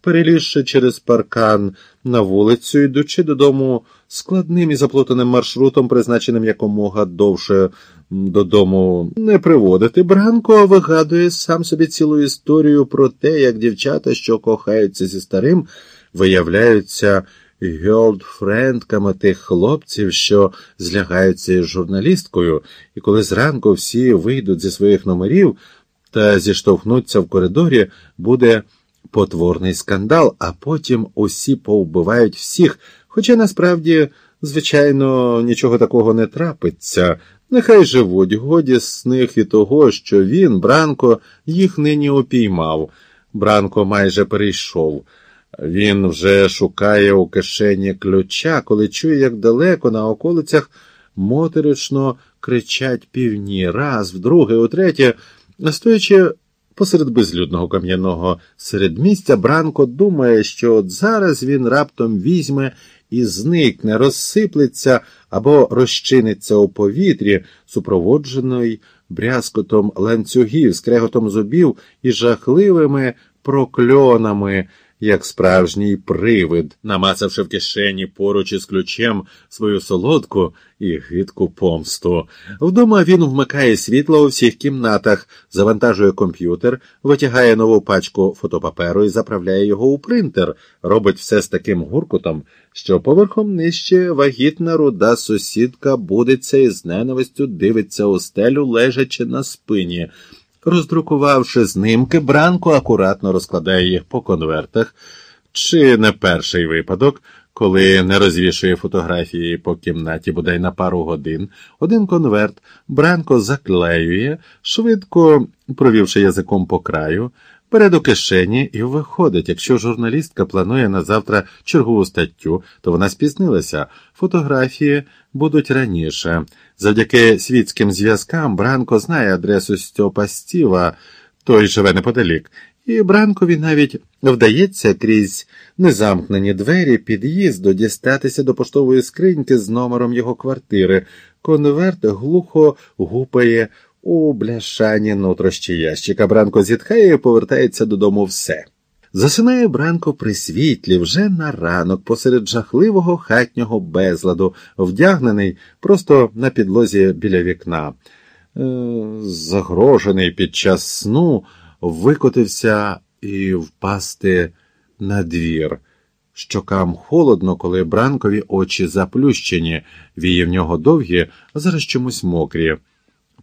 перелізши через паркан на вулицю, йдучи додому складним і заплутаним маршрутом, призначеним якомога довше додому. Не приводити, Бранко вигадує сам собі цілу історію про те, як дівчата, що кохаються зі старим, виявляються гьолдфрендками тих хлопців, що злягаються із журналісткою, і коли зранку всі вийдуть зі своїх номерів та зіштовхнуться в коридорі, буде потворний скандал, а потім усі повбивають всіх, хоча насправді, звичайно, нічого такого не трапиться. Нехай живуть, годі з них і того, що він, Бранко, їх нині опіймав. Бранко майже перейшов. Він вже шукає у кишені ключа, коли чує, як далеко на околицях моторично кричать півні, раз, вдруге, утретє, стоячи посеред безлюдного кам'яного середмістя, Бранко думає, що от зараз він раптом візьме і зникне, розсиплеться або розчиниться у повітрі, супроводженої брязкотом ланцюгів, скреготом зубів і жахливими прокльонами як справжній привид, намацавши в кишені поруч із ключем свою солодку і гидку помсту. Вдома він вмикає світло у всіх кімнатах, завантажує комп'ютер, витягає нову пачку фотопаперу і заправляє його у принтер, робить все з таким гуркутом, що поверхом нижче вагітна руда сусідка будеться і з ненавистю дивиться у стелю, лежачи на спині. Роздрукувавши знимки, Бранко акуратно розкладає їх по конвертах, чи не перший випадок, коли не розвішує фотографії по кімнаті бодай на пару годин, один конверт Бранко заклеює, швидко провівши язиком по краю, бере до кишені і виходить. Якщо журналістка планує на завтра чергову статтю, то вона спізнилася. Фотографії будуть раніше. Завдяки світським зв'язкам Бранко знає адресу Стьопа Стіва, той живе неподалік. І Бранкові навіть вдається крізь незамкнені двері під'їзду дістатися до поштової скриньки з номером його квартири. Конверт глухо гупає у бляшані нутрощі ящика. Бранко зітхає і повертається додому все. Засинає Бранко при світлі вже на ранок посеред жахливого хатнього безладу, вдягнений просто на підлозі біля вікна. Е, загрожений під час сну викотився і впасти на двір. Щокам холодно, коли Бранкові очі заплющені, вії в нього довгі, а зараз чомусь мокрі.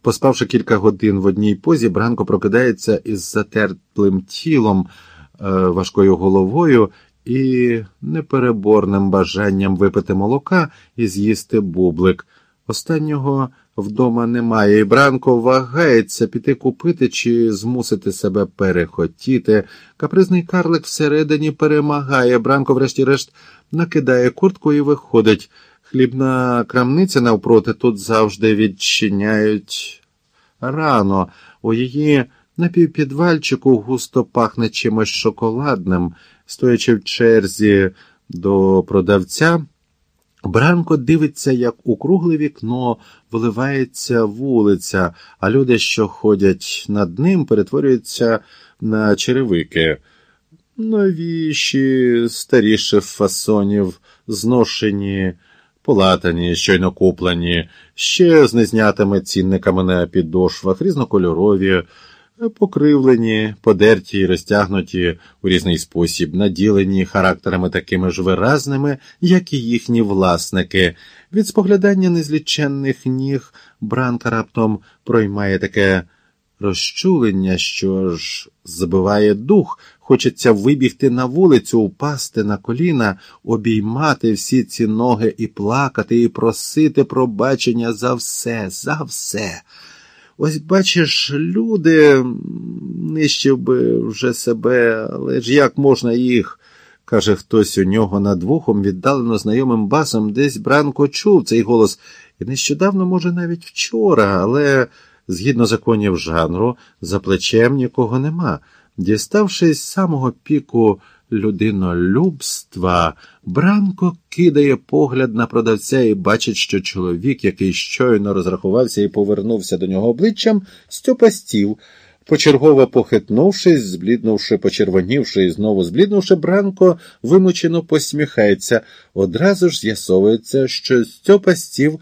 Поспавши кілька годин в одній позі, Бранко прокидається із затерплим тілом, е, важкою головою і непереборним бажанням випити молока і з'їсти бублик. Останнього вдома немає, і Бранко вагається піти купити чи змусити себе перехотіти. Капризний карлик всередині перемагає. Бранко, врешті-решт, накидає куртку і виходить. Хлібна крамниця навпроти тут завжди відчиняють рано. У її напівпідвальчику густо пахне чимось шоколадним, стоячи в черзі до продавця. Бранко дивиться, як у кругле вікно вливається вулиця, а люди, що ходять над ним, перетворюються на черевики. Новіші, старіших фасонів, зношені полатані, щойно куплені, ще з незнятими цінниками на підошвах, різнокольорові, покривлені, подерті й розтягнуті у різний спосіб, наділені характерами такими ж виразними, як і їхні власники. Від споглядання незліченних ніг Бранка раптом проймає таке розчулення, що ж забиває дух, хочеться вибігти на вулицю, упасти на коліна, обіймати всі ці ноги і плакати, і просити пробачення за все, за все. Ось бачиш, люди нищив би вже себе, але ж як можна їх? каже хтось у нього над вухом, віддалено знайомим басом, десь Бранко чув цей голос. І нещодавно, може, навіть вчора, але згідно законів жанру, за плечем нікого нема. Діставшись з самого піку людинолюбства, Бранко кидає погляд на продавця і бачить, що чоловік, який щойно розрахувався і повернувся до нього обличчям, стьопастів. Почергово похитнувшись, збліднувши, почервонівши і знову збліднувши, Бранко вимучено посміхається. Одразу ж з'ясовується, що Стьопа стів